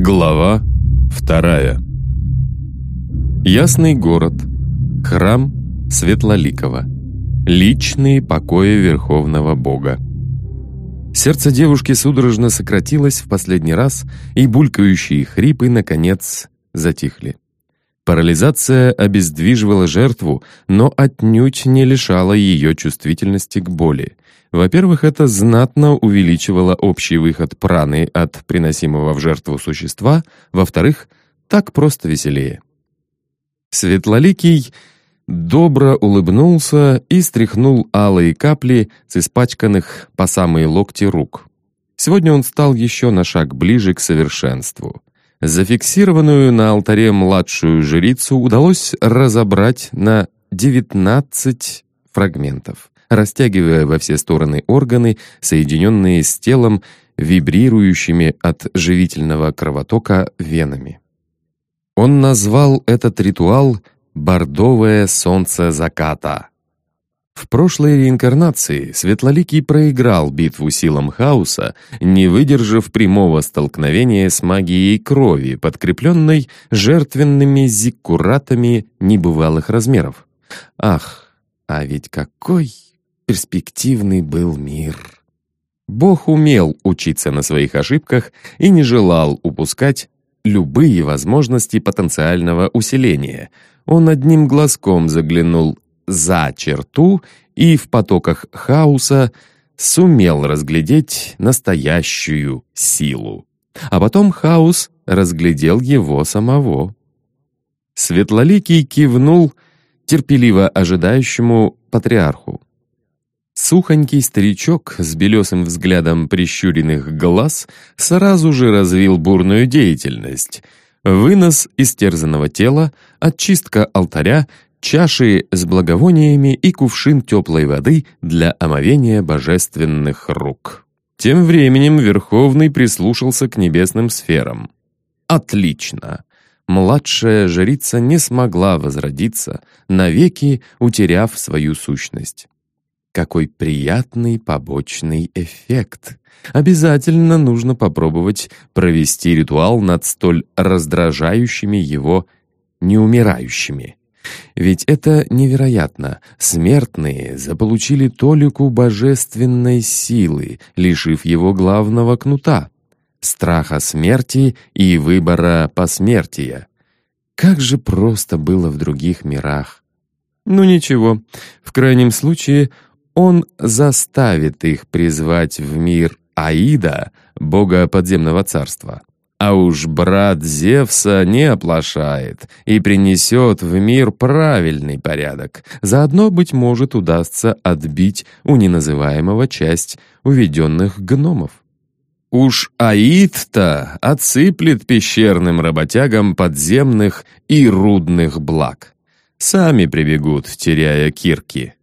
Глава вторая. Ясный город. Храм Светлоликова. Личные покои Верховного Бога. Сердце девушки судорожно сократилось в последний раз, и булькающие хрипы, наконец, затихли. Парализация обездвиживала жертву, но отнюдь не лишала ее чувствительности к боли. Во-первых, это знатно увеличивало общий выход праны от приносимого в жертву существа, во-вторых, так просто веселее. Светлоликий добро улыбнулся и стряхнул алые капли с испачканных по самые локти рук. Сегодня он стал еще на шаг ближе к совершенству. Зафиксированную на алтаре младшую жрицу удалось разобрать на 19 фрагментов, растягивая во все стороны органы, соединенные с телом, вибрирующими от живительного кровотока венами. Он назвал этот ритуал «бордовое солнце заката». В прошлой реинкарнации Светлоликий проиграл битву силам хаоса, не выдержав прямого столкновения с магией крови, подкрепленной жертвенными зиккуратами небывалых размеров. Ах, а ведь какой перспективный был мир! Бог умел учиться на своих ошибках и не желал упускать любые возможности потенциального усиления. Он одним глазком заглянул за черту и в потоках хаоса сумел разглядеть настоящую силу. А потом хаос разглядел его самого. Светлоликий кивнул терпеливо ожидающему патриарху. Сухонький старичок с белесым взглядом прищуренных глаз сразу же развил бурную деятельность. Вынос истерзанного тела, очистка алтаря чаши с благовониями и кувшин теплой воды для омовения божественных рук. Тем временем Верховный прислушался к небесным сферам. Отлично! Младшая жрица не смогла возродиться, навеки утеряв свою сущность. Какой приятный побочный эффект! Обязательно нужно попробовать провести ритуал над столь раздражающими его неумирающими. Ведь это невероятно. Смертные заполучили толику божественной силы, лишив его главного кнута — страха смерти и выбора посмертия. Как же просто было в других мирах. Ну ничего, в крайнем случае он заставит их призвать в мир Аида, бога подземного царства. А уж брат Зевса не оплошает и принесет в мир правильный порядок. Заодно, быть может, удастся отбить у неназываемого часть уведенных гномов. Уж Аид-то отсыплет пещерным работягам подземных и рудных благ. Сами прибегут, теряя кирки.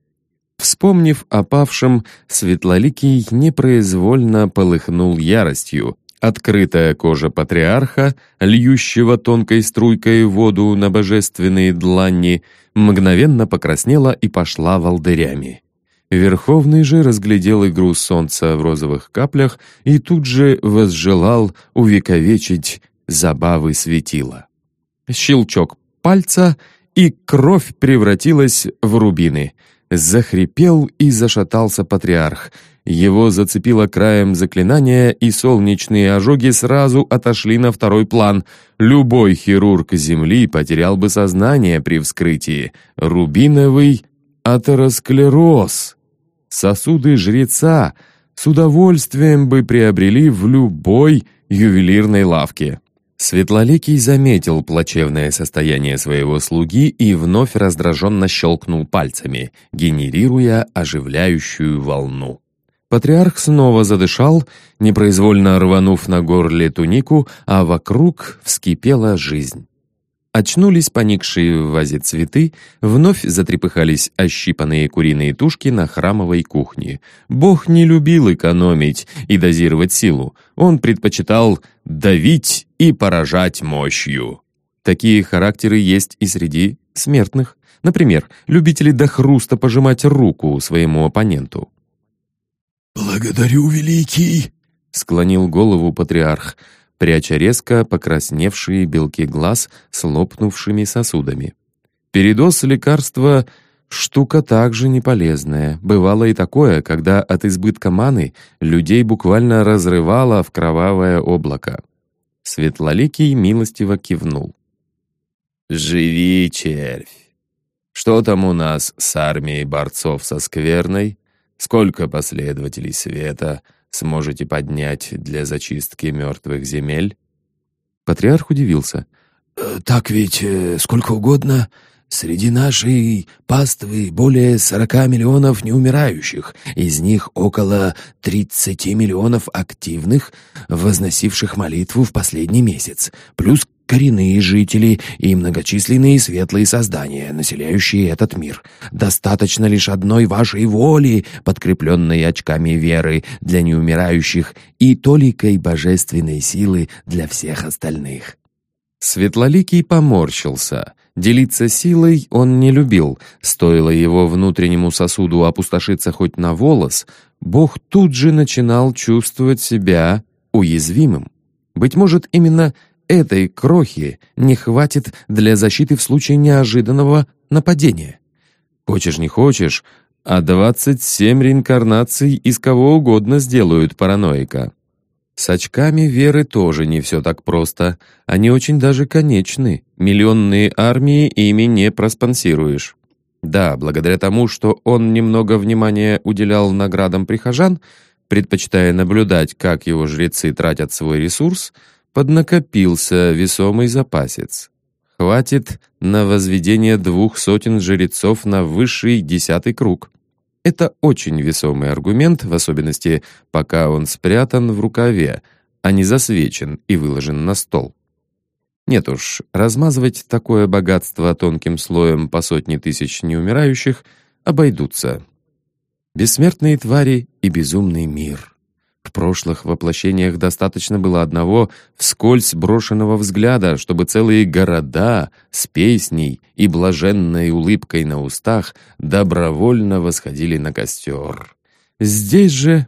Вспомнив о павшем, Светлоликий непроизвольно полыхнул яростью, Открытая кожа патриарха, льющего тонкой струйкой воду на божественные длани, мгновенно покраснела и пошла волдырями. Верховный же разглядел игру солнца в розовых каплях и тут же возжелал увековечить забавы светила. Щелчок пальца, и кровь превратилась в рубины. Захрипел и зашатался патриарх — его зацепило краем заклинания, и солнечные ожоги сразу отошли на второй план. Любой хирург Земли потерял бы сознание при вскрытии. Рубиновый атеросклероз. Сосуды жреца с удовольствием бы приобрели в любой ювелирной лавке. Светлоликий заметил плачевное состояние своего слуги и вновь раздраженно щелкнул пальцами, генерируя оживляющую волну. Патриарх снова задышал, непроизвольно рванув на горле тунику, а вокруг вскипела жизнь. Очнулись поникшие в вазе цветы, вновь затрепыхались ощипанные куриные тушки на храмовой кухне. Бог не любил экономить и дозировать силу. Он предпочитал давить и поражать мощью. Такие характеры есть и среди смертных. Например, любители до хруста пожимать руку своему оппоненту. «Благодарю, великий!» — склонил голову патриарх. пряча резко покрасневшие белки глаз с лопнувшими сосудами. Передоз лекарства — штука также неполезная. Бывало и такое, когда от избытка маны людей буквально разрывало в кровавое облако. Светлоликий милостиво кивнул. «Живи, червь! Что там у нас с армией борцов со скверной? Сколько последователей света сможете поднять для зачистки мертвых земель?» Патриарх удивился. «Э, «Так ведь э, сколько угодно. Среди нашей паствы более сорока миллионов неумирающих, из них около тридцати миллионов активных, возносивших молитву в последний месяц, плюс коренные жители и многочисленные светлые создания, населяющие этот мир. Достаточно лишь одной вашей воли, подкрепленной очками веры для неумирающих и толикой божественной силы для всех остальных». Светлоликий поморщился. Делиться силой он не любил. Стоило его внутреннему сосуду опустошиться хоть на волос, Бог тут же начинал чувствовать себя уязвимым. Быть может, именно этой крохи не хватит для защиты в случае неожиданного нападения. Хочешь не хочешь, а 27 реинкарнаций из кого угодно сделают параноика. С очками веры тоже не все так просто. Они очень даже конечны. Миллионные армии ими не проспонсируешь. Да, благодаря тому, что он немного внимания уделял наградам прихожан, предпочитая наблюдать, как его жрецы тратят свой ресурс, поднакопился весомый запасец. Хватит на возведение двух сотен жрецов на высший десятый круг. Это очень весомый аргумент, в особенности, пока он спрятан в рукаве, а не засвечен и выложен на стол. Нет уж, размазывать такое богатство тонким слоем по сотни тысяч неумирающих обойдутся. Бессмертные твари и безумный мир — в прошлых воплощениях достаточно было одного вскользь брошенного взгляда, чтобы целые города с песней и блаженной улыбкой на устах добровольно восходили на костер. Здесь же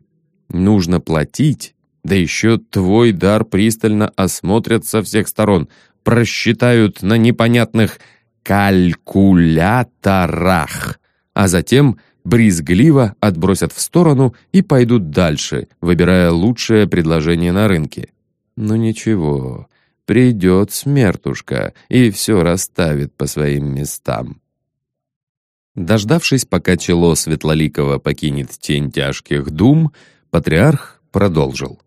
нужно платить, да еще твой дар пристально осмотрят со всех сторон, просчитают на непонятных калькуляторах, а затем брезгливо отбросят в сторону и пойдут дальше, выбирая лучшее предложение на рынке. Но ничего, придет смертушка и все расставит по своим местам. Дождавшись, пока чело Светлоликова покинет тень тяжких дум, патриарх продолжил.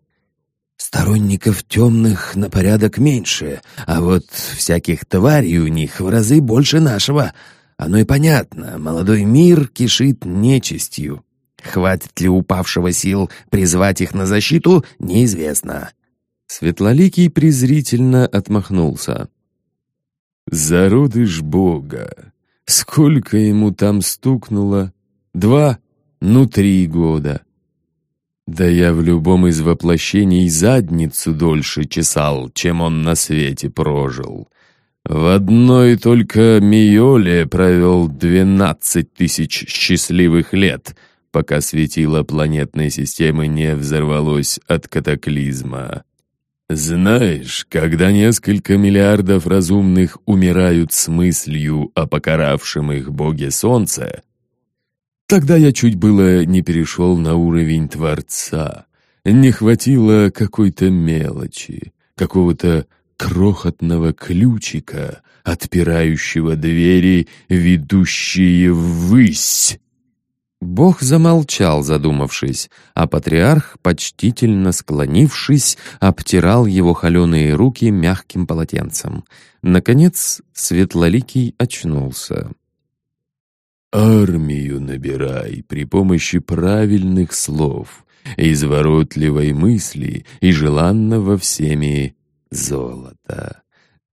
«Сторонников темных на порядок меньше, а вот всяких тварей у них в разы больше нашего. Оно и понятно, молодой мир кишит нечистью. Хватит ли упавшего сил призвать их на защиту, неизвестно. Светлоликий презрительно отмахнулся. «Зародыш Бога! Сколько ему там стукнуло? Два? Ну, три года!» Да я в любом из воплощений задницу дольше чесал, чем он на свете прожил. В одной только Миоле провел двенадцать тысяч счастливых лет, пока светило планетной системы не взорвалось от катаклизма. Знаешь, когда несколько миллиардов разумных умирают с мыслью о покаравшем их боге Солнце, тогда я чуть было не перешел на уровень Творца. Не хватило какой-то мелочи, какого-то крохотного ключика, отпирающего двери, ведущие ввысь. Бог замолчал, задумавшись, а патриарх, почтительно склонившись, обтирал его холеные руки мягким полотенцем. Наконец, Светлоликий очнулся. «Армию набирай при помощи правильных слов, изворотливой мысли и желанного всеми золото.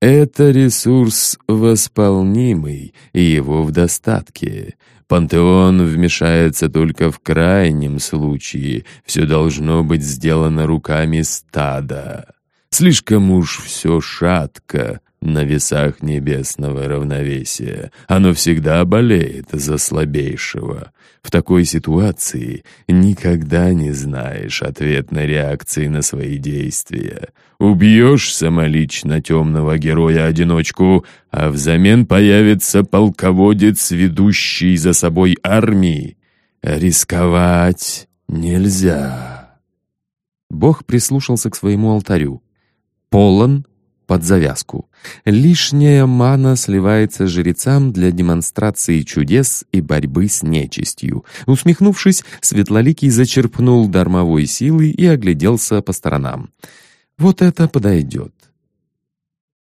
Это ресурс восполнимый, и его в достатке. Пантеон вмешается только в крайнем случае. Все должно быть сделано руками стада. Слишком уж все шатко на весах небесного равновесия. Оно всегда болеет за слабейшего. В такой ситуации никогда не знаешь ответной реакции на свои действия. Убьешь самолично темного героя-одиночку, а взамен появится полководец, ведущий за собой армии. Рисковать нельзя. Бог прислушался к своему алтарю. Полон под завязку. Лишняя мана сливается жрецам для демонстрации чудес и борьбы с нечистью. Усмехнувшись, Светлоликий зачерпнул дармовой силы и огляделся по сторонам. Вот это подойдет.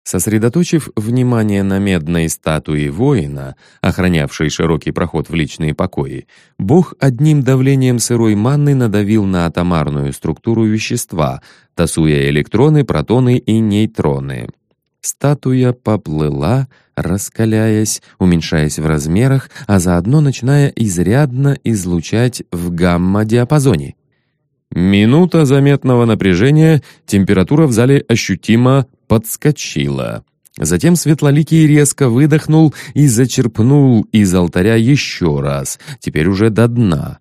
Сосредоточив внимание на медной статуе воина, охранявшей широкий проход в личные покои, Бог одним давлением сырой манны надавил на атомарную структуру вещества, тасуя электроны, протоны и нейтроны. Статуя поплыла, раскаляясь, уменьшаясь в размерах, а заодно начиная изрядно излучать в гамма-диапазоне. Минута заметного напряжения, температура в зале ощутимо подскочила. Затем Светлоликий резко выдохнул и зачерпнул из алтаря еще раз, теперь уже до дна.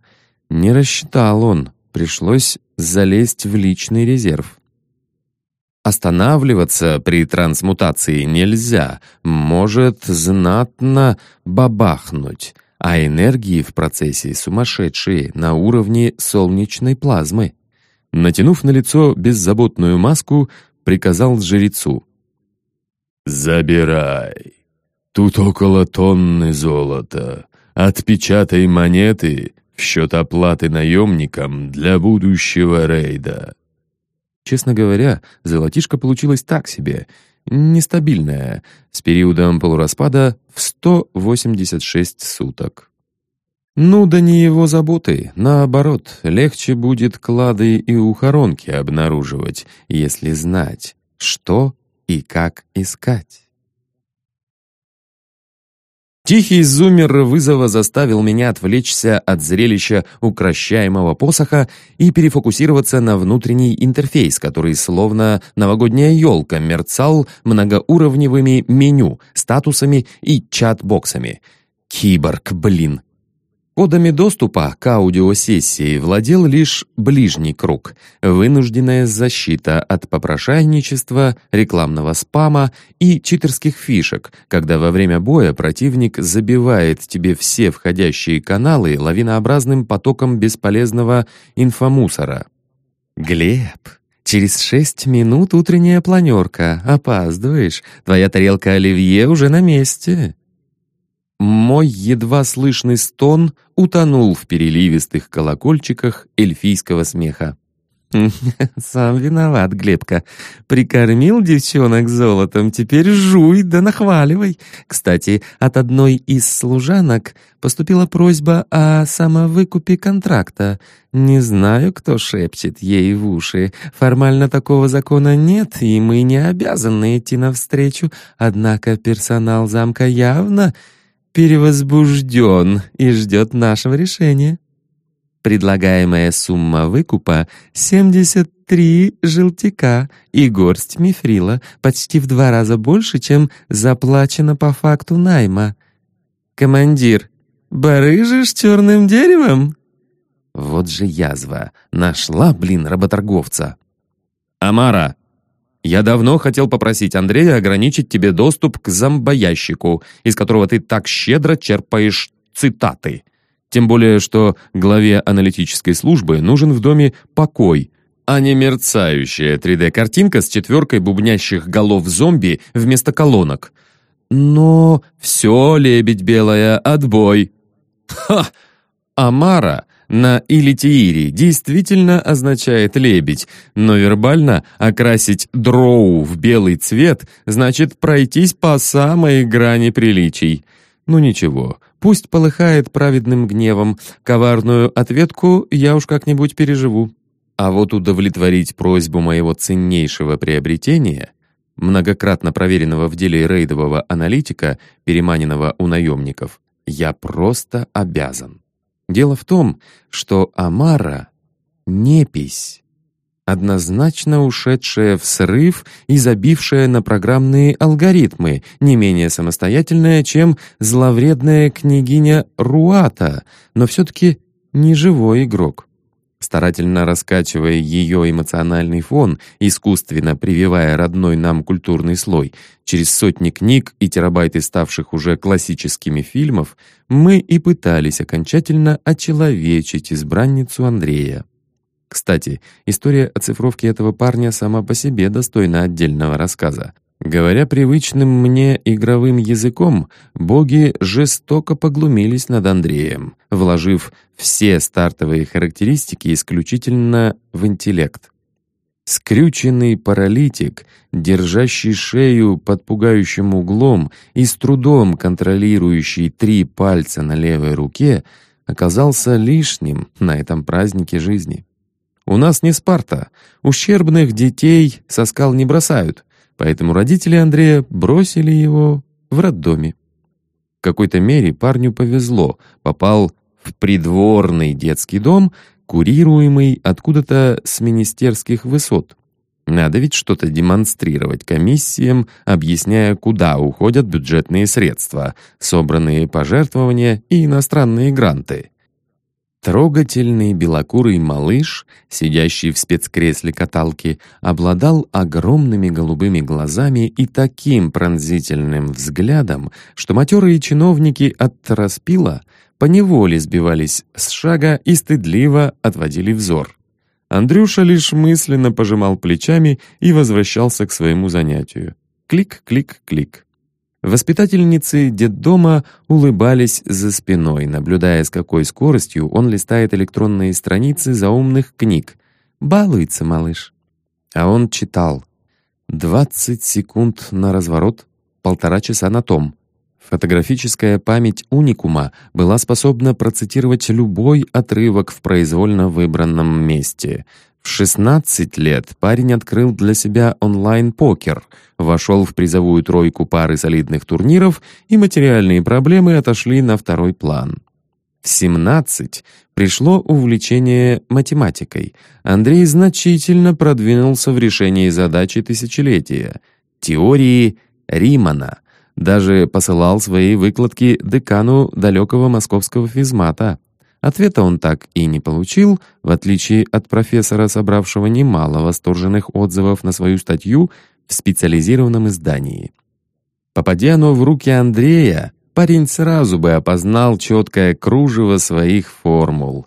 Не рассчитал он, пришлось залезть в личный резерв. Останавливаться при трансмутации нельзя, может знатно бабахнуть, а энергии в процессе сумасшедшие на уровне солнечной плазмы. Натянув на лицо беззаботную маску, приказал жрецу. «Забирай. Тут около тонны золота. Отпечатай монеты в счет оплаты наемникам для будущего рейда». Честно говоря, золотишко получилось так себе, нестабильное, с периодом полураспада в 186 суток. Ну да не его заботы, наоборот, легче будет клады и ухоронки обнаруживать, если знать, что и как искать. Тихий зумер вызова заставил меня отвлечься от зрелища укращаемого посоха и перефокусироваться на внутренний интерфейс, который словно новогодняя елка мерцал многоуровневыми меню, статусами и чат-боксами. Киборг, блин, Кодами доступа к аудиосессии владел лишь ближний круг, вынужденная защита от попрошайничества, рекламного спама и читерских фишек, когда во время боя противник забивает тебе все входящие каналы лавинообразным потоком бесполезного инфомусора. «Глеб, через шесть минут утренняя планерка, опаздываешь, твоя тарелка оливье уже на месте». Мой едва слышный стон утонул в переливистых колокольчиках эльфийского смеха. «Сам виноват, Глебка. Прикормил девчонок золотом, теперь жуй да нахваливай. Кстати, от одной из служанок поступила просьба о самовыкупе контракта. Не знаю, кто шепчет ей в уши. Формально такого закона нет, и мы не обязаны идти навстречу. Однако персонал замка явно перевозбужден и ждет нашего решения. Предлагаемая сумма выкупа — 73 желтика и горсть мифрила, почти в два раза больше, чем заплачено по факту найма. «Командир, барыжишь черным деревом?» Вот же язва. Нашла, блин, работорговца. «Амара, я давно хотел попросить Андрея ограничить тебе доступ к зомбоящику, из которого ты так щедро черпаешь цитаты. Тем более, что главе аналитической службы нужен в доме покой, а не мерцающая 3D-картинка с четверкой бубнящих голов зомби вместо колонок. Но все, лебедь белая, отбой. Ха! Амара на Илитиире действительно означает «лебедь», но вербально окрасить «дроу» в белый цвет значит пройтись по самой грани приличий. Ну ничего, пусть полыхает праведным гневом, коварную ответку я уж как-нибудь переживу. А вот удовлетворить просьбу моего ценнейшего приобретения, многократно проверенного в деле рейдового аналитика, переманенного у наемников, я просто обязан. Дело в том, что Амара — непись. однозначно ушедшая в срыв и забившая на программные алгоритмы, не менее самостоятельная, чем зловредная княгиня Руата, но все-таки не живой игрок. Старательно раскачивая ее эмоциональный фон, искусственно прививая родной нам культурный слой, через сотни книг и терабайты ставших уже классическими фильмов, мы и пытались окончательно очеловечить избранницу Андрея. Кстати, история оцифровки этого парня сама по себе достойна отдельного рассказа. Говоря привычным мне игровым языком, боги жестоко поглумились над Андреем, вложив все стартовые характеристики исключительно в интеллект. Скрюченный паралитик, держащий шею под пугающим углом и с трудом контролирующий три пальца на левой руке, оказался лишним на этом празднике жизни. У нас не Спарта. Ущербных детей со скал не бросают, поэтому родители Андрея бросили его в роддоме. В какой-то мере парню повезло, попал в придворный детский дом, курируемый откуда-то с министерских высот. Надо ведь что-то демонстрировать комиссиям, объясняя, куда уходят бюджетные средства, собранные пожертвования и иностранные гранты. Трогательный белокурый малыш, сидящий в спецкресле каталки, обладал огромными голубыми глазами и таким пронзительным взглядом, что матерые чиновники от распила поневоле сбивались с шага и стыдливо отводили взор. Андрюша лишь мысленно пожимал плечами и возвращался к своему занятию. Клик-клик-клик. Воспитательницы детдома улыбались за спиной, наблюдая, с какой скоростью он листает электронные страницы заумных книг. Балуется малыш. А он читал. «Двадцать секунд на разворот, полтора часа на том». Фотографическая память уникума была способна процитировать любой отрывок в произвольно выбранном месте. В 16 лет парень открыл для себя онлайн-покер, вошел в призовую тройку пары солидных турниров, и материальные проблемы отошли на второй план. В 17 пришло увлечение математикой. Андрей значительно продвинулся в решении задачи тысячелетия — теории Римана. Даже посылал свои выкладки декану далекого московского физмата. Ответа он так и не получил, в отличие от профессора, собравшего немало восторженных отзывов на свою статью в специализированном издании. Попадя оно в руки Андрея, парень сразу бы опознал четкое кружево своих формул.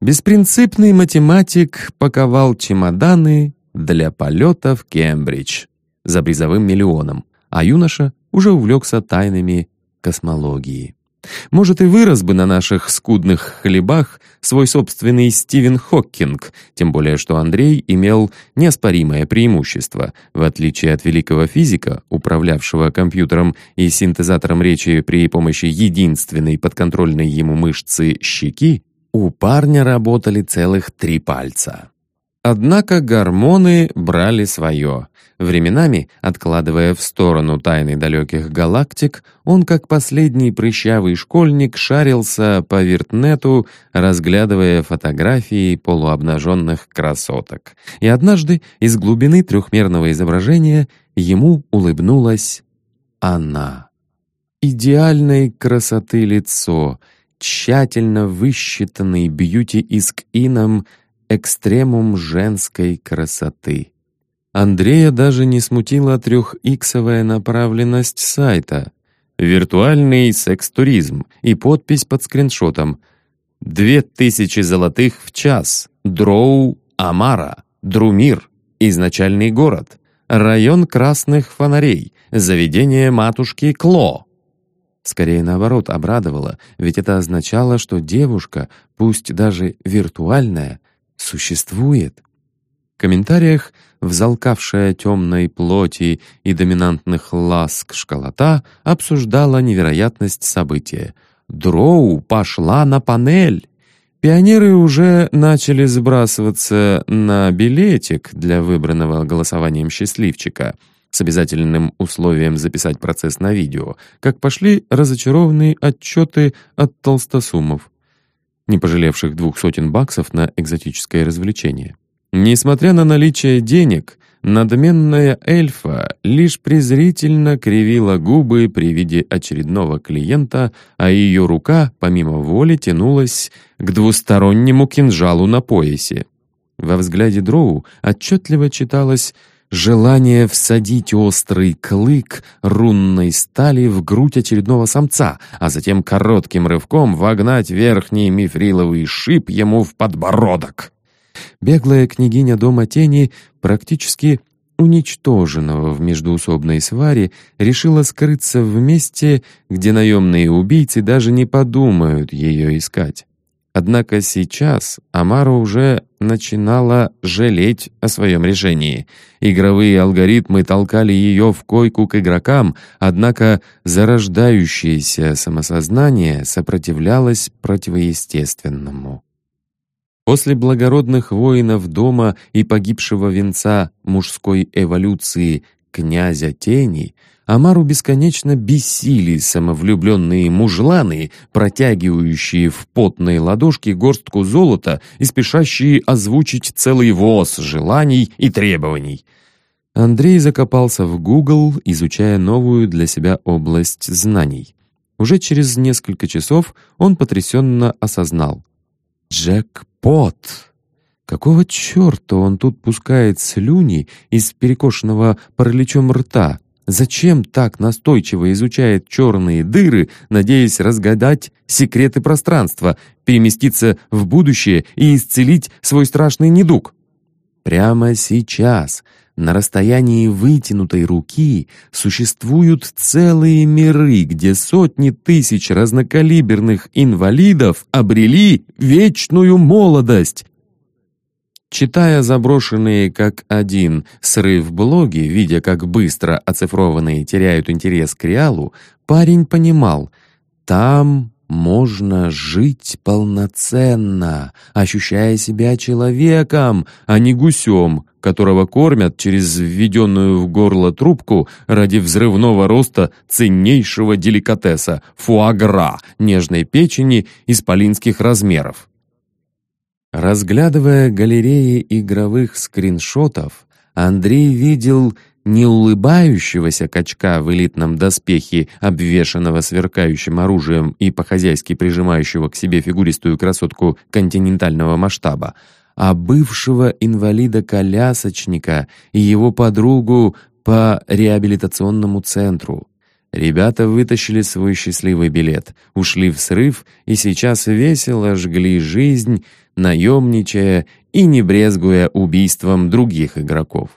Беспринципный математик паковал чемоданы для полета в Кембридж за призовым миллионом, а юноша уже увлекся тайнами космологии. Может, и вырос бы на наших скудных хлебах свой собственный Стивен Хоккинг, тем более что Андрей имел неоспоримое преимущество. В отличие от великого физика, управлявшего компьютером и синтезатором речи при помощи единственной подконтрольной ему мышцы щеки, у парня работали целых три пальца. Однако гормоны брали свое. Временами, откладывая в сторону тайны далеких галактик, он, как последний прыщавый школьник, шарился по виртнету, разглядывая фотографии полуобнаженных красоток. И однажды из глубины трехмерного изображения ему улыбнулась она. Идеальной красоты лицо, тщательно высчитанный бьюти-иск-ином экстремум женской красоты. Андрея даже не смутила трехиксовая направленность сайта, виртуальный секс-туризм и подпись под скриншотом. «Две тысячи золотых в час, Дроу, Амара, Друмир, изначальный город, район красных фонарей, заведение матушки Кло». Скорее наоборот, обрадовало, ведь это означало, что девушка, пусть даже виртуальная, существует. В комментариях взалкавшая темной плоти и доминантных ласк школота обсуждала невероятность события. Дроу пошла на панель. Пионеры уже начали сбрасываться на билетик для выбранного голосованием счастливчика с обязательным условием записать процесс на видео, как пошли разочарованные отчеты от толстосумов не пожалевших двух сотен баксов на экзотическое развлечение. Несмотря на наличие денег, надменная эльфа лишь презрительно кривила губы при виде очередного клиента, а ее рука, помимо воли, тянулась к двустороннему кинжалу на поясе. Во взгляде Дроу отчетливо читалось желание всадить острый клык рунной стали в грудь очередного самца, а затем коротким рывком вогнать верхний мифриловый шип ему в подбородок. Беглая княгиня Дома Тени, практически уничтоженного в междуусобной сваре, решила скрыться в месте, где наемные убийцы даже не подумают ее искать. Однако сейчас Амара уже начинала жалеть о своем решении. Игровые алгоритмы толкали ее в койку к игрокам, однако зарождающееся самосознание сопротивлялось противоестественному. После благородных воинов дома и погибшего венца мужской эволюции князя тени Амару бесконечно бесили самовлюбленные мужланы, протягивающие в потные ладошки горстку золота и спешащие озвучить целый воз желаний и требований. Андрей закопался в Google, изучая новую для себя область знаний. Уже через несколько часов он потрясенно осознал. «Джекпот!» Какого черта он тут пускает слюни из перекошенного параличом рта? Зачем так настойчиво изучает черные дыры, надеясь разгадать секреты пространства, переместиться в будущее и исцелить свой страшный недуг? Прямо сейчас, на расстоянии вытянутой руки, существуют целые миры, где сотни тысяч разнокалиберных инвалидов обрели вечную молодость, Читая заброшенные как один срыв блоги, видя, как быстро оцифрованные теряют интерес к реалу, парень понимал, там можно жить полноценно, ощущая себя человеком, а не гусем, которого кормят через введенную в горло трубку ради взрывного роста ценнейшего деликатеса — фуагра, нежной печени исполинских размеров. Разглядывая галереи игровых скриншотов, Андрей видел не улыбающегося качка в элитном доспехе, обвешанного сверкающим оружием и по-хозяйски прижимающего к себе фигуристую красотку континентального масштаба, а бывшего инвалида-колясочника и его подругу по реабилитационному центру. Ребята вытащили свой счастливый билет, ушли в срыв и сейчас весело жгли жизнь, наемничая и не брезгуя убийством других игроков.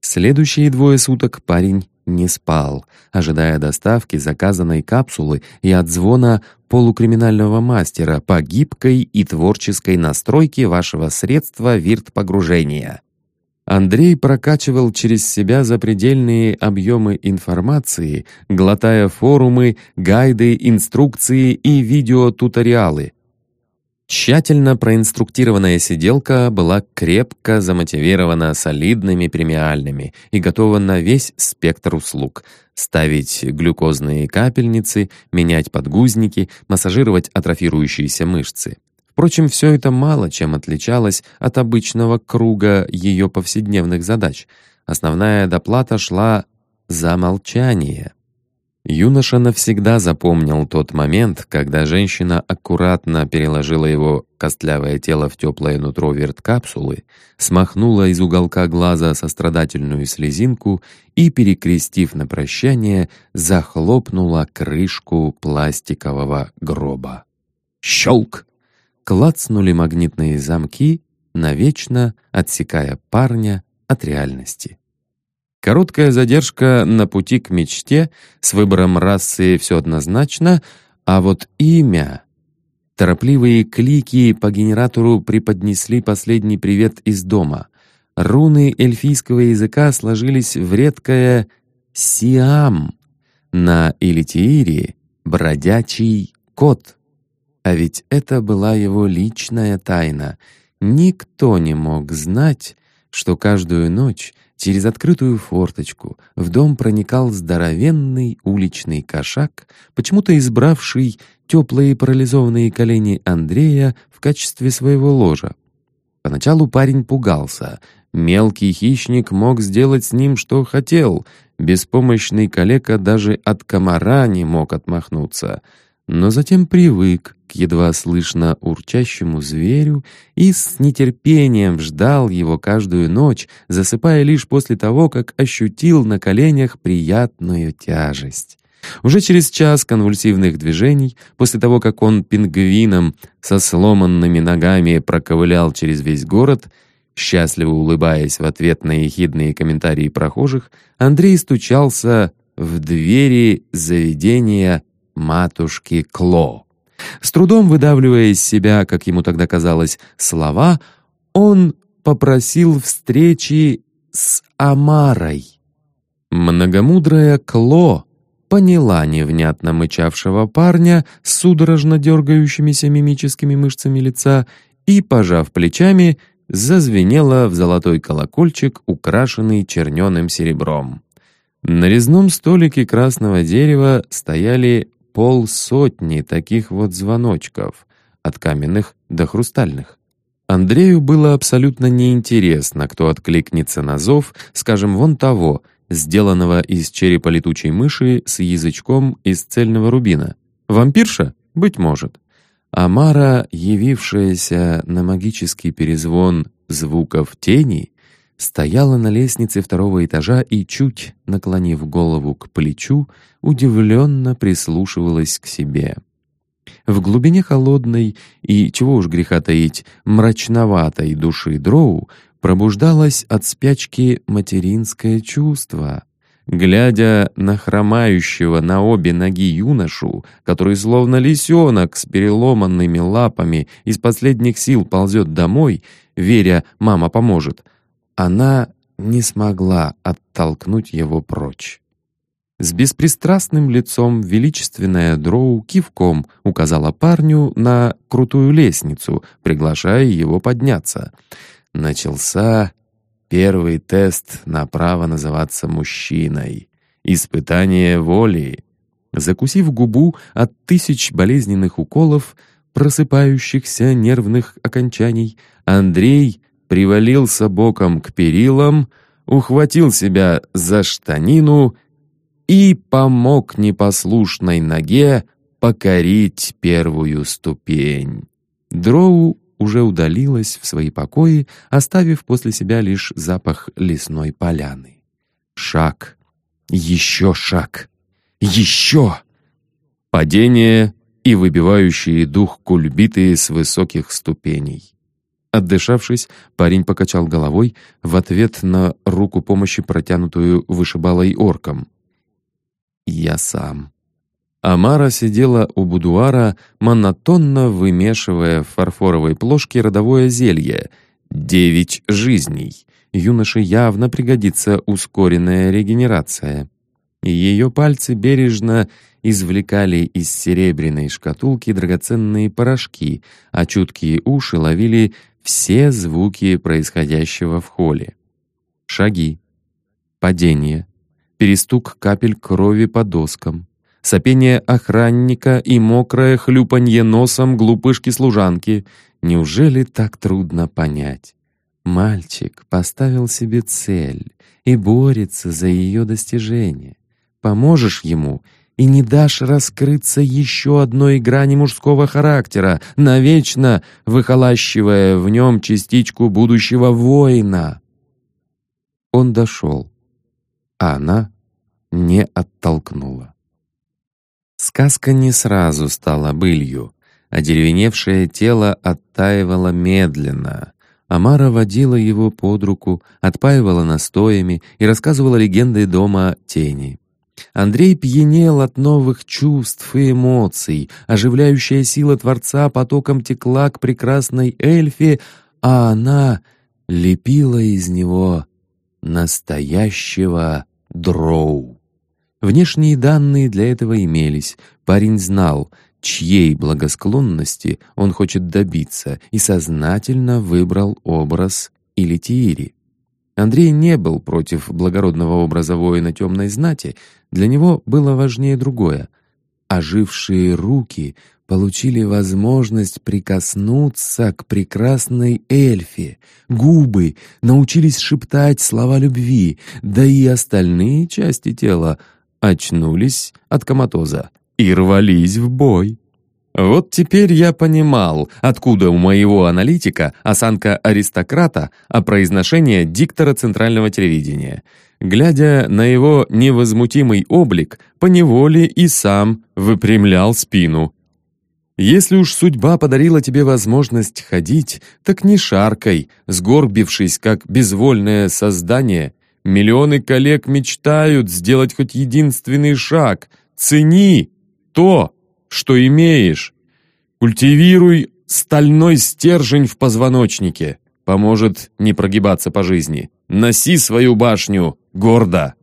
Следующие двое суток парень не спал, ожидая доставки заказанной капсулы и отзвона полукриминального мастера по гибкой и творческой настройке вашего средства вирт-погружения. Андрей прокачивал через себя запредельные объемы информации, глотая форумы, гайды, инструкции и видеотуториалы. Тщательно проинструктированная сиделка была крепко замотивирована солидными премиальными и готова на весь спектр услуг — ставить глюкозные капельницы, менять подгузники, массажировать атрофирующиеся мышцы. Впрочем, все это мало чем отличалось от обычного круга ее повседневных задач. Основная доплата шла за молчание. Юноша навсегда запомнил тот момент, когда женщина аккуратно переложила его костлявое тело в теплое нутро верткапсулы, смахнула из уголка глаза сострадательную слезинку и, перекрестив на прощание, захлопнула крышку пластикового гроба. Щелк! Клацнули магнитные замки, навечно отсекая парня от реальности. Короткая задержка на пути к мечте, с выбором расы все однозначно, а вот имя... Торопливые клики по генератору преподнесли последний привет из дома. Руны эльфийского языка сложились в редкое «Сиам» на Элитиире — «бродячий кот». А ведь это была его личная тайна. Никто не мог знать, что каждую ночь через открытую форточку в дом проникал здоровенный уличный кошак, почему-то избравший теплые парализованные колени Андрея в качестве своего ложа. Поначалу парень пугался. Мелкий хищник мог сделать с ним, что хотел. Беспомощный калека даже от комара не мог отмахнуться. Но затем привык едва слышно урчащему зверю и с нетерпением ждал его каждую ночь, засыпая лишь после того, как ощутил на коленях приятную тяжесть. Уже через час конвульсивных движений, после того, как он пингвином со сломанными ногами проковылял через весь город, счастливо улыбаясь в ответ на ехидные комментарии прохожих, Андрей стучался в двери заведения матушки Кло. С трудом выдавливая из себя, как ему тогда казалось, слова, он попросил встречи с Амарой. Многомудрая Кло поняла невнятно мычавшего парня с судорожно дергающимися мимическими мышцами лица и, пожав плечами, зазвенела в золотой колокольчик, украшенный черненым серебром. На резном столике красного дерева стояли полсотни таких вот звоночков, от каменных до хрустальных. Андрею было абсолютно неинтересно, кто откликнется на зов, скажем, вон того — сделанного из черепа летучей мыши с язычком из цельного рубина. Вампирша? Быть может. Амара, явившаяся на магический перезвон звуков тени, стояла на лестнице второго этажа и, чуть наклонив голову к плечу, удивленно прислушивалась к себе. В глубине холодной и, чего уж греха таить, мрачноватой души Дроу пробуждалось от спячки материнское чувство. Глядя на хромающего на обе ноги юношу, который словно лисенок с переломанными лапами из последних сил ползет домой, веря «мама поможет», она не смогла оттолкнуть его прочь. С беспристрастным лицом величественная дроу кивком указала парню на крутую лестницу, приглашая его подняться — Начался первый тест на право называться мужчиной. Испытание воли. Закусив губу от тысяч болезненных уколов, просыпающихся нервных окончаний, Андрей привалился боком к перилам, ухватил себя за штанину и помог непослушной ноге покорить первую ступень. Дроу уже удалилась в свои покои, оставив после себя лишь запах лесной поляны. Шаг. Еще шаг. Еще! Падение и выбивающие дух кульбиты с высоких ступеней. Отдышавшись, парень покачал головой в ответ на руку помощи, протянутую вышибалой орком. «Я сам». Амара сидела у будуара, монотонно вымешивая в фарфоровой плошке родовое зелье «Девять жизней». Юноше явно пригодится ускоренная регенерация. Ее пальцы бережно извлекали из серебряной шкатулки драгоценные порошки, а чуткие уши ловили все звуки происходящего в холле. Шаги, падение, перестук капель крови по доскам, сопение охранника и мокрое хлюпанье носом глупышки-служанки. Неужели так трудно понять? Мальчик поставил себе цель и борется за ее достижение. Поможешь ему и не дашь раскрыться еще одной грани мужского характера, навечно выхолащивая в нем частичку будущего воина. Он дошел, а она не оттолкнула. Сказка не сразу стала былью. Одеревеневшее тело оттаивало медленно. Амара водила его под руку, отпаивала настоями и рассказывала легенды дома тени. Андрей пьянел от новых чувств и эмоций, оживляющая сила Творца потоком текла к прекрасной эльфе, а она лепила из него настоящего дроу. Внешние данные для этого имелись. Парень знал, чьей благосклонности он хочет добиться, и сознательно выбрал образ Илитиири. Андрей не был против благородного образа воина темной знати, для него было важнее другое — ожившие руки получили возможность прикоснуться к прекрасной эльфе. Губы научились шептать слова любви, да и остальные части тела очнулись от коматоза и рвались в бой. Вот теперь я понимал, откуда у моего аналитика осанка аристократа, а произношение диктора центрального телевидения. Глядя на его невозмутимый облик, поневоле и сам выпрямлял спину. Если уж судьба подарила тебе возможность ходить, так не шаркой, сгорбившись, как безвольное создание. Миллионы коллег мечтают сделать хоть единственный шаг. Цени то, что имеешь. Культивируй стальной стержень в позвоночнике. Поможет не прогибаться по жизни. Носи свою башню гордо.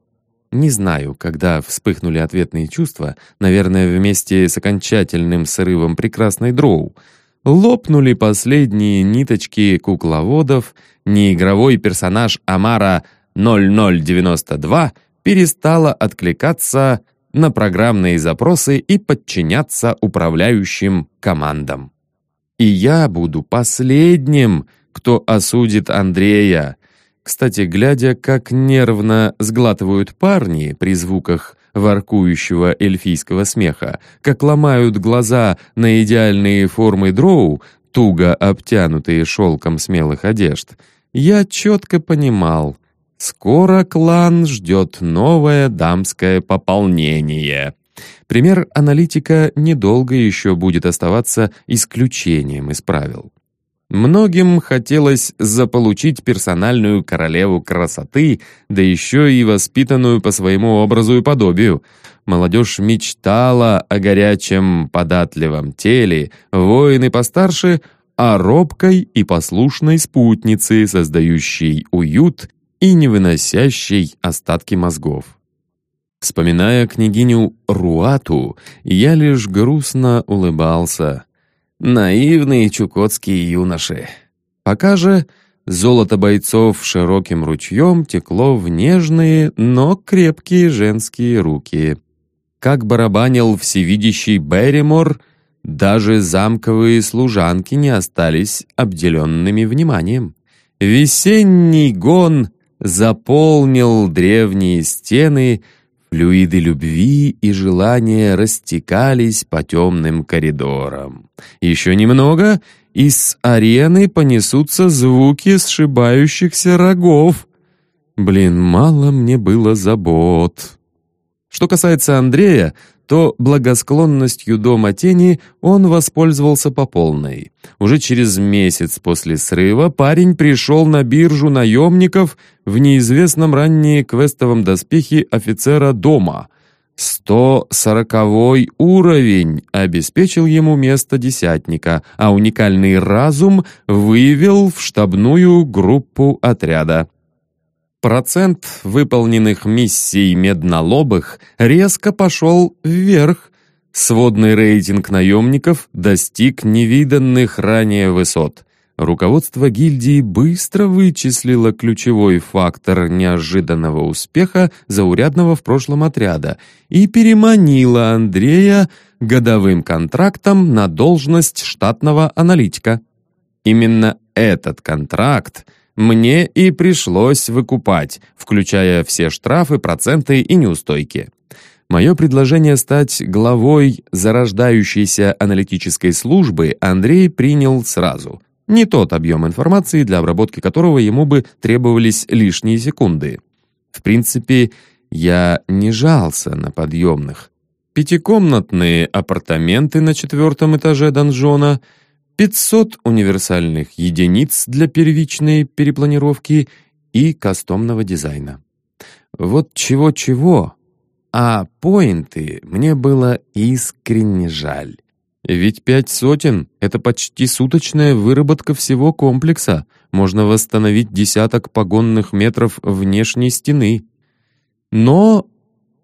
Не знаю, когда вспыхнули ответные чувства, наверное, вместе с окончательным срывом прекрасной дроу. Лопнули последние ниточки кукловодов, неигровой персонаж Амара 0092 перестала откликаться на программные запросы и подчиняться управляющим командам. И я буду последним, кто осудит Андрея. Кстати, глядя, как нервно сглатывают парни при звуках воркующего эльфийского смеха, как ломают глаза на идеальные формы дроу, туго обтянутые шелком смелых одежд, я четко понимал, Скоро клан ждет новое дамское пополнение. Пример аналитика недолго еще будет оставаться исключением из правил. Многим хотелось заполучить персональную королеву красоты, да еще и воспитанную по своему образу и подобию. Молодежь мечтала о горячем, податливом теле, воины постарше — о робкой и послушной спутнице, создающей уют и не выносящей остатки мозгов. Вспоминая княгиню Руату, я лишь грустно улыбался. Наивные чукотские юноши. Пока же золото бойцов широким ручьем текло в нежные, но крепкие женские руки. Как барабанил всевидящий Берримор, даже замковые служанки не остались обделенными вниманием. Весенний гон заполнил древние стены, флюиды любви и желания растекались по темным коридорам. Еще немного, и с арены понесутся звуки сшибающихся рогов. Блин, мало мне было забот. Что касается Андрея, то благосклонностью Дома Тени он воспользовался по полной. Уже через месяц после срыва парень пришел на биржу наемников в неизвестном ранее квестовом доспехе офицера Дома. 140 уровень обеспечил ему место десятника, а уникальный разум вывел в штабную группу отряда. Процент выполненных миссий меднолобых резко пошел вверх. Сводный рейтинг наемников достиг невиданных ранее высот. Руководство гильдии быстро вычислило ключевой фактор неожиданного успеха заурядного в прошлом отряда и переманило Андрея годовым контрактом на должность штатного аналитика. Именно этот контракт – мне и пришлось выкупать, включая все штрафы, проценты и неустойки. Мое предложение стать главой зарождающейся аналитической службы Андрей принял сразу. Не тот объем информации, для обработки которого ему бы требовались лишние секунды. В принципе, я не жался на подъемных. Пятикомнатные апартаменты на четвертом этаже донжона — 500 универсальных единиц для первичной перепланировки и кастомного дизайна. Вот чего-чего, а поинты мне было искренне жаль. Ведь пять сотен — это почти суточная выработка всего комплекса. Можно восстановить десяток погонных метров внешней стены. Но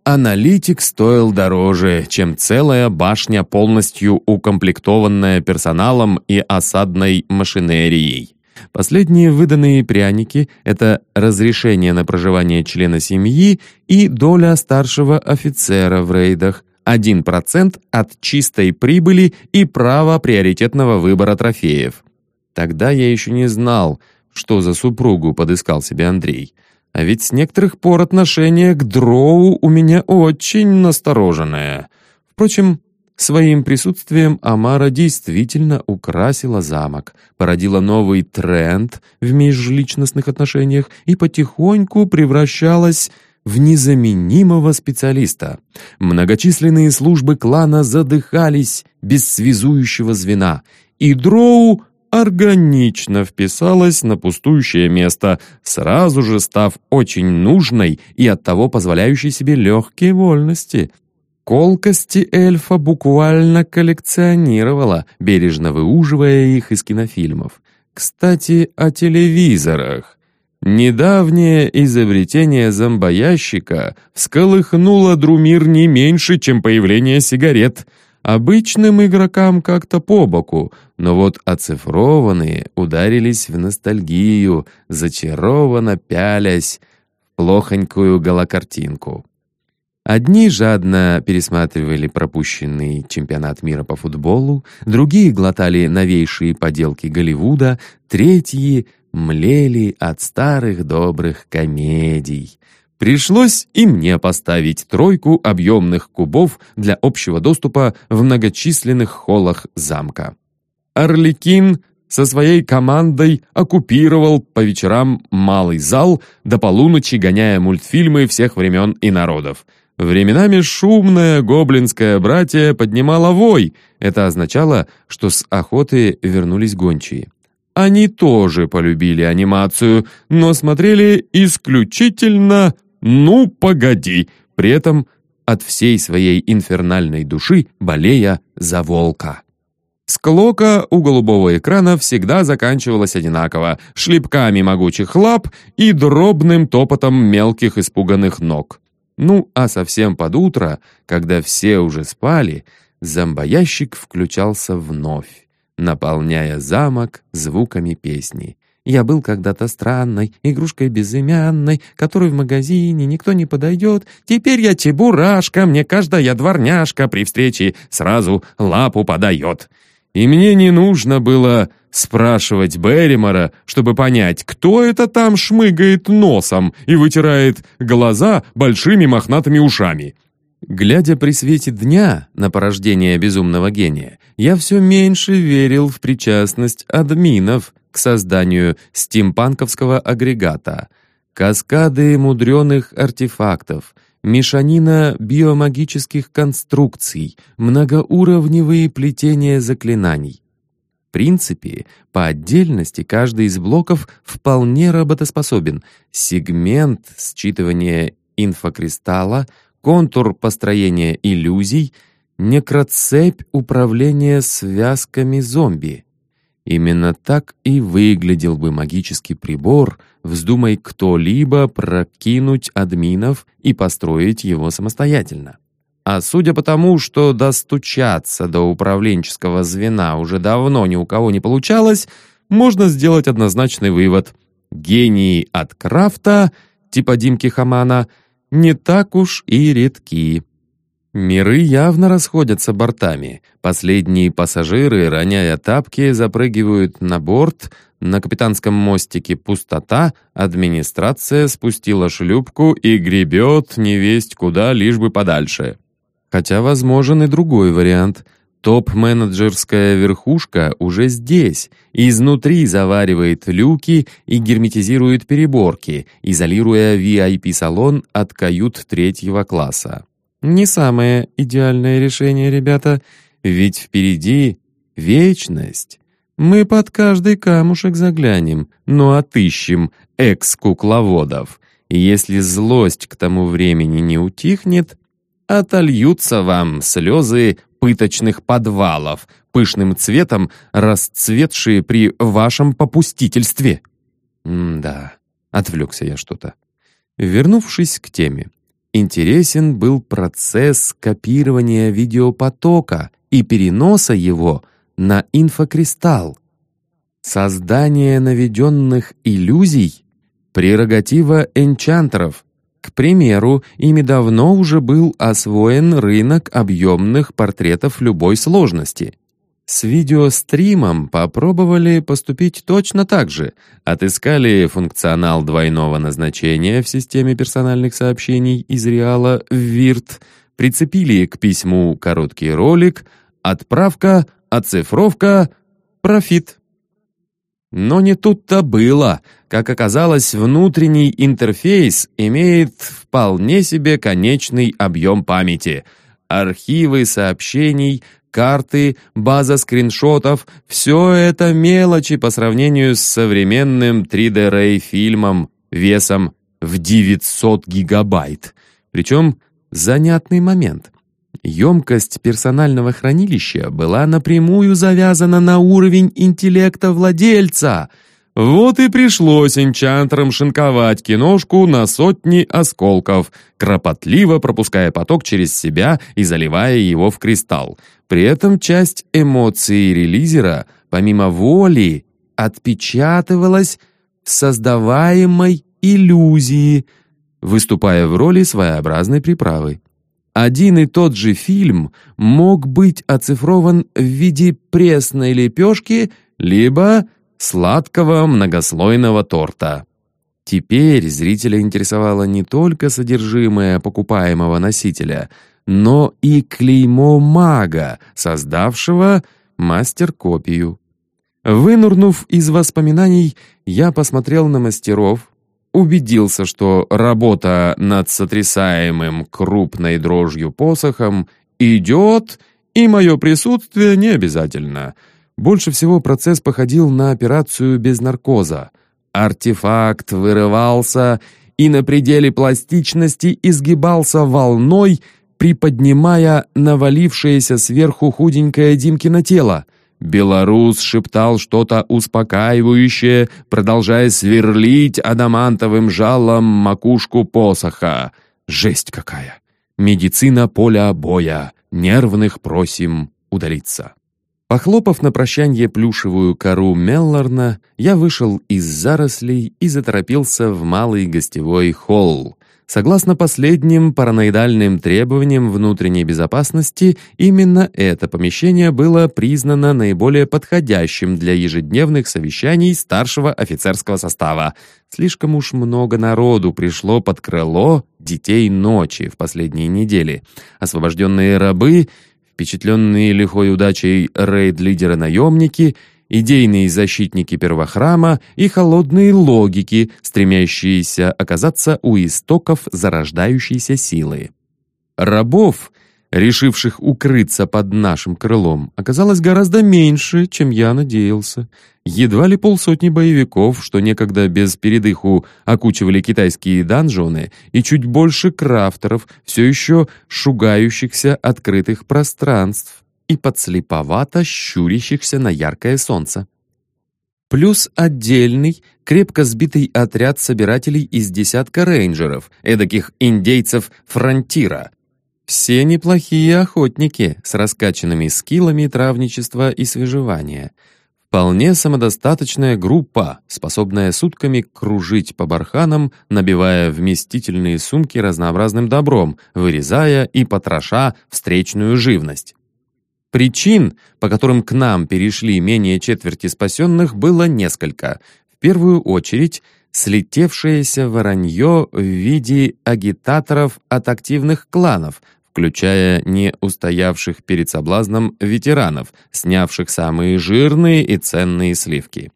Аналитик стоил дороже, чем целая башня, полностью укомплектованная персоналом и осадной машинерией. Последние выданные пряники — это разрешение на проживание члена семьи и доля старшего офицера в рейдах, 1% от чистой прибыли и право приоритетного выбора трофеев. Тогда я еще не знал, что за супругу подыскал себе Андрей. А ведь с некоторых пор отношение к дроу у меня очень настороженное. Впрочем, своим присутствием Амара действительно украсила замок, породила новый тренд в межличностных отношениях и потихоньку превращалась в незаменимого специалиста. Многочисленные службы клана задыхались без связующего звена, и Дроу органично вписалась на пустующее место, сразу же став очень нужной и оттого позволяющей себе легкие вольности. Колкости эльфа буквально коллекционировала, бережно выуживая их из кинофильмов. Кстати, о телевизорах. Недавнее изобретение зомбоящика всколыхнуло Друмир не меньше, чем появление сигарет — Обычным игрокам как-то по боку, но вот оцифрованные ударились в ностальгию, зачарованно пялясь в плохонькую голокартинку. Одни жадно пересматривали пропущенный чемпионат мира по футболу, другие глотали новейшие поделки Голливуда, третьи млели от старых добрых комедий. Пришлось и мне поставить тройку объемных кубов для общего доступа в многочисленных холлах замка. Орликин со своей командой оккупировал по вечерам малый зал до полуночи, гоняя мультфильмы всех времен и народов. Временами шумное гоблинское братье поднимало вой. Это означало, что с охоты вернулись гончие. Они тоже полюбили анимацию, но смотрели исключительно «Ну, погоди!» при этом от всей своей инфернальной души болея за волка. Склока у голубого экрана всегда заканчивалась одинаково, шлепками могучих лап и дробным топотом мелких испуганных ног. Ну, а совсем под утро, когда все уже спали, зомбоящик включался вновь, наполняя замок звуками песни. Я был когда-то странной, игрушкой безымянной, которой в магазине никто не подойдет. Теперь я чебурашка, мне каждая дворняжка при встрече сразу лапу подает. И мне не нужно было спрашивать Берримора, чтобы понять, кто это там шмыгает носом и вытирает глаза большими мохнатыми ушами. Глядя при свете дня на порождение безумного гения, я все меньше верил в причастность админов к созданию стимпанковского агрегата, каскады мудреных артефактов, мешанина биомагических конструкций, многоуровневые плетения заклинаний. В принципе, по отдельности каждый из блоков вполне работоспособен. Сегмент считывания инфокристалла, контур построения иллюзий, некроцепь управления связками зомби. Именно так и выглядел бы магический прибор, вздумай кто-либо прокинуть админов и построить его самостоятельно. А судя по тому, что достучаться до управленческого звена уже давно ни у кого не получалось, можно сделать однозначный вывод. Гении от крафта, типа Димки Хамана, не так уж и редки. Миры явно расходятся бортами. Последние пассажиры, роняя тапки, запрыгивают на борт. На капитанском мостике пустота, администрация спустила шлюпку и гребет невесть куда, лишь бы подальше. Хотя возможен и другой вариант. Топ-менеджерская верхушка уже здесь, изнутри заваривает люки и герметизирует переборки, изолируя VIP-салон от кают третьего класса. Не самое идеальное решение, ребята, ведь впереди вечность. Мы под каждый камушек заглянем, но отыщем экс-кукловодов. Если злость к тому времени не утихнет, отольются вам слезы пыточных подвалов, пышным цветом расцветшие при вашем попустительстве. М-да, отвлекся я что-то. Вернувшись к теме, Интересен был процесс копирования видеопотока и переноса его на инфокристалл. Создание наведенных иллюзий — прерогатива энчантеров, К примеру, ими давно уже был освоен рынок объемных портретов любой сложности. С видеостримом попробовали поступить точно так же. Отыскали функционал двойного назначения в системе персональных сообщений из Реала в Вирт, прицепили к письму короткий ролик, отправка, оцифровка, профит. Но не тут-то было. Как оказалось, внутренний интерфейс имеет вполне себе конечный объем памяти. Архивы сообщений, карты, база скриншотов — все это мелочи по сравнению с современным 3D-Ray-фильмом весом в 900 гигабайт. Причем занятный момент — Емкость персонального хранилища была напрямую завязана на уровень интеллекта владельца. Вот и пришлось энчантерам шинковать киношку на сотни осколков, кропотливо пропуская поток через себя и заливая его в кристалл. При этом часть эмоций релизера, помимо воли, отпечатывалась в создаваемой иллюзии, выступая в роли своеобразной приправы. Один и тот же фильм мог быть оцифрован в виде пресной лепешки либо сладкого многослойного торта. Теперь зрителя интересовало не только содержимое покупаемого носителя, но и клеймо мага, создавшего мастер-копию. Вынурнув из воспоминаний, я посмотрел на мастеров, убедился, что работа над сотрясаемым крупной дрожью посохом идет, и мое присутствие не обязательно. Больше всего процесс походил на операцию без наркоза. Артефакт вырывался и на пределе пластичности изгибался волной, приподнимая навалившееся сверху худенькое Димкино тело — Белорус шептал что-то успокаивающее, продолжая сверлить адамантовым жалом макушку посоха. Жесть какая! Медицина поля боя. Нервных просим удалиться. Похлопав на прощанье плюшевую кору Меллорна, я вышел из зарослей и заторопился в малый гостевой холл, Согласно последним параноидальным требованиям внутренней безопасности, именно это помещение было признано наиболее подходящим для ежедневных совещаний старшего офицерского состава. Слишком уж много народу пришло под крыло детей ночи в последние недели. Освобожденные рабы, впечатленные лихой удачей рейд-лидера-наемники — идейные защитники первохрама и холодные логики, стремящиеся оказаться у истоков зарождающейся силы. Рабов, решивших укрыться под нашим крылом, оказалось гораздо меньше, чем я надеялся. Едва ли полсотни боевиков, что некогда без передыху окучивали китайские данжоны, и чуть больше крафтеров, все еще шугающихся открытых пространств и подслеповато щурящихся на яркое солнце. Плюс отдельный, крепко сбитый отряд собирателей из десятка рейнджеров, эдаких индейцев фронтира. Все неплохие охотники с раскачанными скиллами травничества и свежевания. Вполне самодостаточная группа, способная сутками кружить по барханам, набивая вместительные сумки разнообразным добром, вырезая и потроша встречную живность. Причин, по которым к нам перешли менее четверти спасенных, было несколько. В первую очередь, слетевшееся воронье в виде агитаторов от активных кланов, включая не устоявших перед соблазном ветеранов, снявших самые жирные и ценные сливки.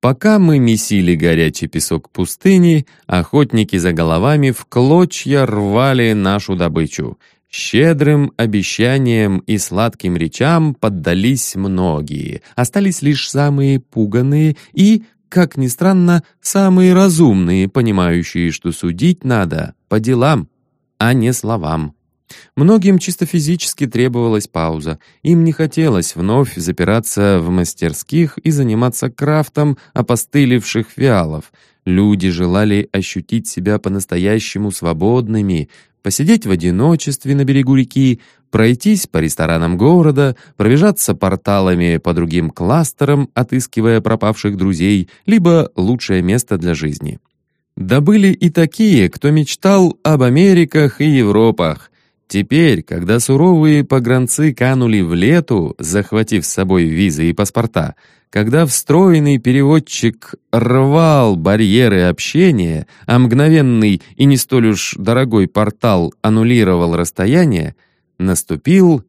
Пока мы месили горячий песок пустыни, охотники за головами в клочья рвали нашу добычу — Щедрым обещаниям и сладким речам поддались многие, остались лишь самые пуганные и, как ни странно, самые разумные, понимающие, что судить надо по делам, а не словам. Многим чисто физически требовалась пауза. Им не хотелось вновь запираться в мастерских и заниматься крафтом опостылевших фиалов. Люди желали ощутить себя по-настоящему свободными, посидеть в одиночестве на берегу реки, пройтись по ресторанам города, пробежаться порталами по другим кластерам, отыскивая пропавших друзей, либо лучшее место для жизни. Да были и такие, кто мечтал об Америках и Европах. Теперь, когда суровые погранцы канули в лету, захватив с собой визы и паспорта, когда встроенный переводчик рвал барьеры общения, а мгновенный и не столь уж дорогой портал аннулировал расстояние, наступил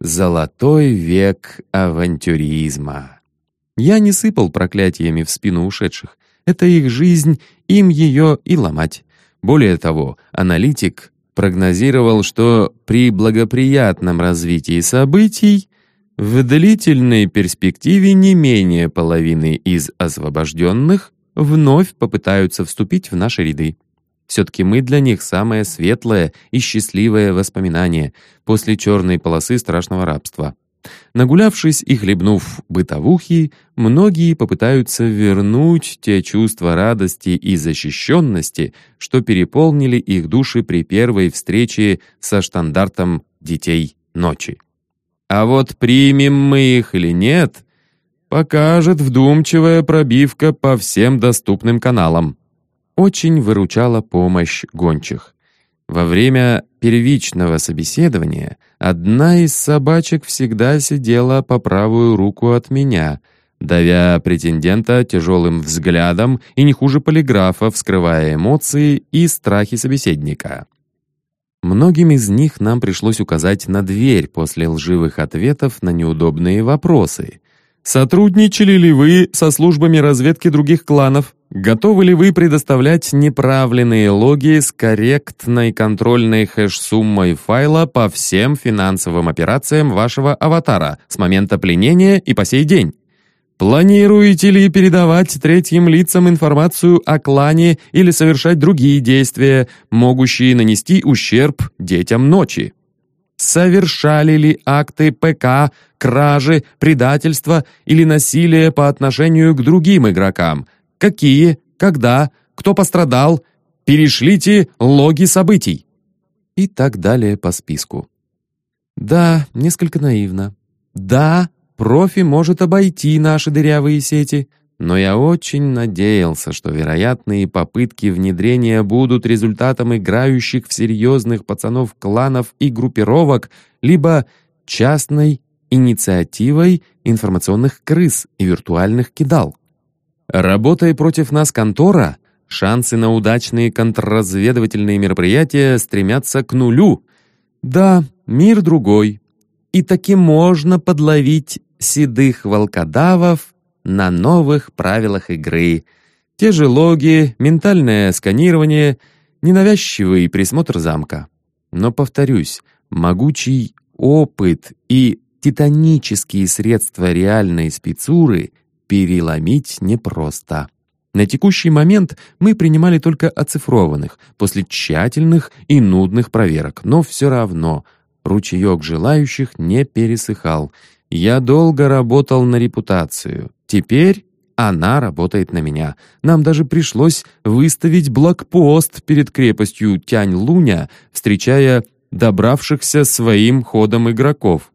золотой век авантюризма. Я не сыпал проклятиями в спину ушедших. Это их жизнь, им ее и ломать. Более того, аналитик прогнозировал, что при благоприятном развитии событий в длительной перспективе не менее половины из освобожденных вновь попытаются вступить в наши ряды. Все-таки мы для них самое светлое и счастливое воспоминание после черной полосы страшного рабства. Нагулявшись и хлебнув бытовухи, многие попытаются вернуть те чувства радости и защищенности, что переполнили их души при первой встрече со штандартом детей ночи. А вот примем мы их или нет, покажет вдумчивая пробивка по всем доступным каналам. Очень выручала помощь гончих. Во время первичного собеседования одна из собачек всегда сидела по правую руку от меня, давя претендента тяжелым взглядом и не хуже полиграфа, вскрывая эмоции и страхи собеседника. Многим из них нам пришлось указать на дверь после лживых ответов на неудобные вопросы. Сотрудничали ли вы со службами разведки других кланов? Готовы ли вы предоставлять неправленные логи с корректной контрольной хэш-суммой файла по всем финансовым операциям вашего аватара с момента пленения и по сей день? Планируете ли передавать третьим лицам информацию о клане или совершать другие действия, могущие нанести ущерб детям ночи? Совершали ли акты ПК, кражи, предательства или насилие по отношению к другим игрокам? Какие? Когда? Кто пострадал? Перешлите логи событий. И так далее по списку. Да, несколько наивно. Да, профи может обойти наши дырявые сети, но я очень надеялся, что вероятные попытки внедрения будут результатом играющих в серьезных пацанов кланов и группировок, либо частной инициативой информационных крыс и виртуальных кидал. Работая против нас контора, шансы на удачные контрразведывательные мероприятия стремятся к нулю. Да, мир другой. И таки можно подловить седых волкодавов на новых правилах игры. Те же логи, ментальное сканирование, ненавязчивый присмотр замка. Но, повторюсь, могучий опыт и титанические средства реальной спецуры переломить непросто. На текущий момент мы принимали только оцифрованных, после тщательных и нудных проверок, но все равно ручеек желающих не пересыхал, я долго работал на репутацию. Теперь она работает на меня. Нам даже пришлось выставить блокпост перед крепостью Тянь-Луня, встречая добравшихся своим ходом игроков.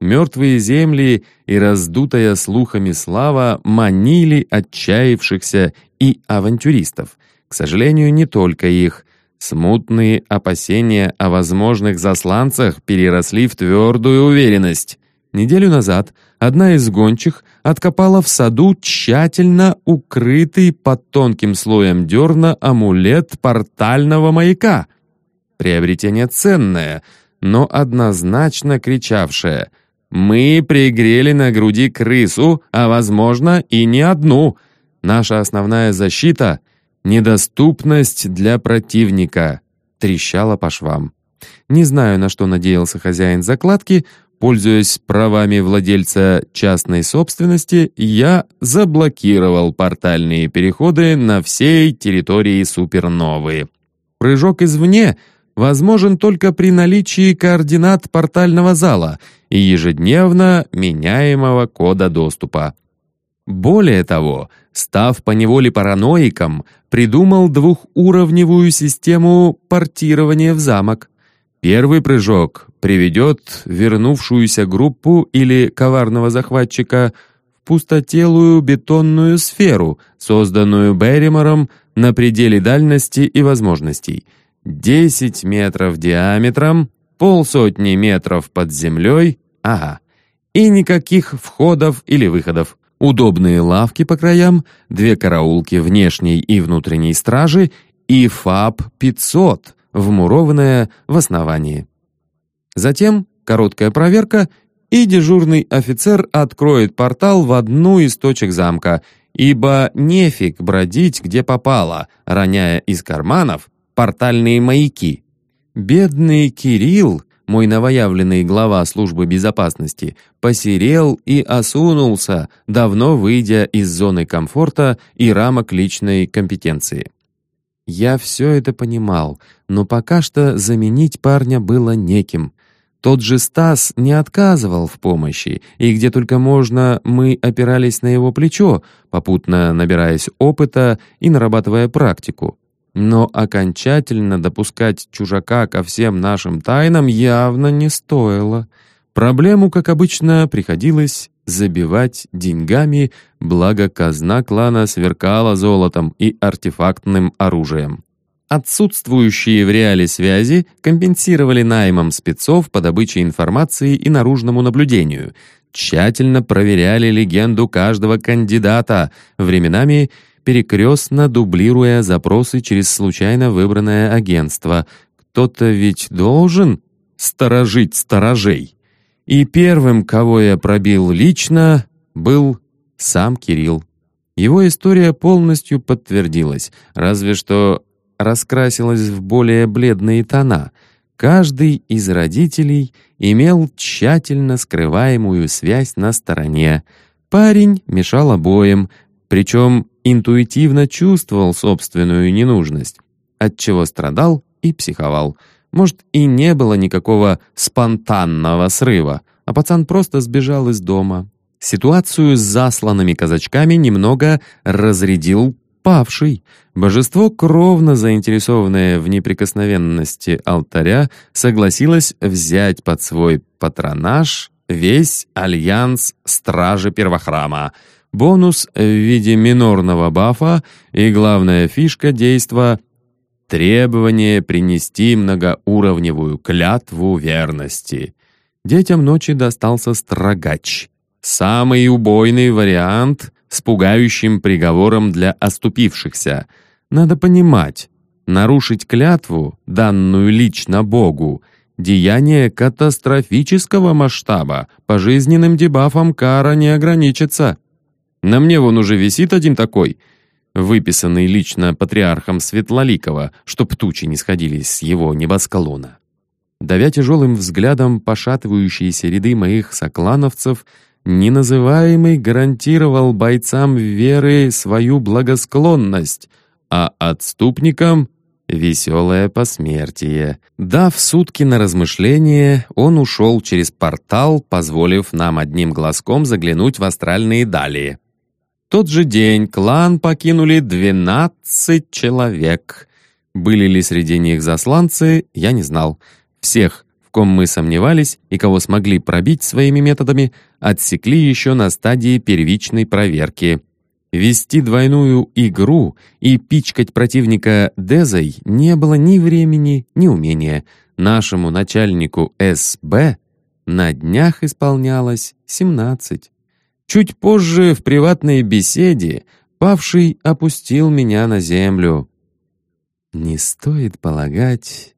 Мертвые земли и раздутая слухами слава манили отчаявшихся и авантюристов. К сожалению, не только их. Смутные опасения о возможных засланцах переросли в твердую уверенность. Неделю назад одна из гончих откопала в саду тщательно укрытый под тонким слоем дерна амулет портального маяка. Приобретение ценное, но однозначно кричавшее «Мы пригрели на груди крысу, а, возможно, и не одну. Наша основная защита — недоступность для противника», трещала по швам. Не знаю, на что надеялся хозяин закладки, Пользуясь правами владельца частной собственности, я заблокировал портальные переходы на всей территории суперновые. Прыжок извне возможен только при наличии координат портального зала и ежедневно меняемого кода доступа. Более того, став поневоле параноиком, придумал двухуровневую систему портирования в замок. Первый прыжок приведет вернувшуюся группу или коварного захватчика в пустотелую бетонную сферу, созданную Берримором на пределе дальности и возможностей. 10 метров диаметром, полсотни метров под землей, ага. И никаких входов или выходов. Удобные лавки по краям, две караулки внешней и внутренней стражи и ФАБ-500, вмурованная в основании. Затем короткая проверка, и дежурный офицер откроет портал в одну из точек замка, ибо нефиг бродить где попало, роняя из карманов портальные маяки. Бедный Кирилл, мой новоявленный глава службы безопасности, посерел и осунулся, давно выйдя из зоны комфорта и рамок личной компетенции. Я все это понимал, но пока что заменить парня было неким. Тот же Стас не отказывал в помощи, и где только можно, мы опирались на его плечо, попутно набираясь опыта и нарабатывая практику. Но окончательно допускать чужака ко всем нашим тайнам явно не стоило. Проблему, как обычно, приходилось забивать деньгами, благо казна клана сверкала золотом и артефактным оружием. Отсутствующие в реале связи компенсировали наймом спецов по добыче информации и наружному наблюдению, тщательно проверяли легенду каждого кандидата, временами перекрестно дублируя запросы через случайно выбранное агентство. Кто-то ведь должен сторожить сторожей. И первым, кого я пробил лично, был сам Кирилл. Его история полностью подтвердилась, разве что раскрасилась в более бледные тона. Каждый из родителей имел тщательно скрываемую связь на стороне. Парень мешал обоим, причем интуитивно чувствовал собственную ненужность, отчего страдал и психовал — может, и не было никакого спонтанного срыва, а пацан просто сбежал из дома. Ситуацию с засланными казачками немного разрядил павший. Божество, кровно заинтересованное в неприкосновенности алтаря, согласилось взять под свой патронаж весь альянс Стражи Первохрама. Бонус в виде минорного бафа и главная фишка действа требование принести многоуровневую клятву верности. Детям ночи достался строгач. Самый убойный вариант с пугающим приговором для оступившихся. Надо понимать, нарушить клятву, данную лично Богу, деяние катастрофического масштаба, по жизненным дебафам кара не ограничится. На мне вон уже висит один такой — выписанный лично патриархом Светлоликова, чтоб тучи не сходились с его небосклона. Давя тяжелым взглядом пошатывающиеся ряды моих соклановцев, неназываемый гарантировал бойцам веры свою благосклонность, а отступникам — веселое посмертие. Дав сутки на размышление, он ушел через портал, позволив нам одним глазком заглянуть в астральные дали тот же день клан покинули 12 человек. Были ли среди них засланцы, я не знал. Всех, в ком мы сомневались и кого смогли пробить своими методами, отсекли еще на стадии первичной проверки. Вести двойную игру и пичкать противника Дезой не было ни времени, ни умения. Нашему начальнику СБ на днях исполнялось 17. Чуть позже, в приватной беседе, павший опустил меня на землю. Не стоит полагать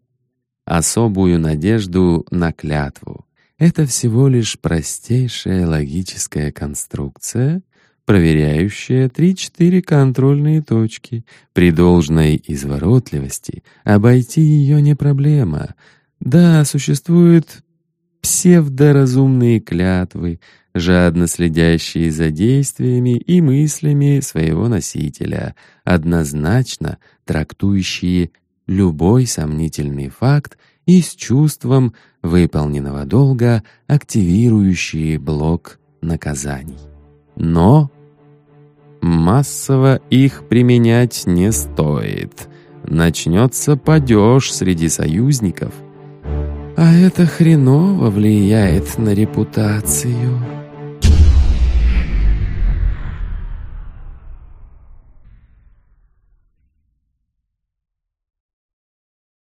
особую надежду на клятву. Это всего лишь простейшая логическая конструкция, проверяющая три-четыре контрольные точки. При должной изворотливости обойти ее не проблема. Да, существуют псевдоразумные клятвы, жадно следящие за действиями и мыслями своего носителя, однозначно трактующие любой сомнительный факт и с чувством выполненного долга активирующие блок наказаний. Но массово их применять не стоит. Начнется падеж среди союзников, а это хреново влияет на репутацию.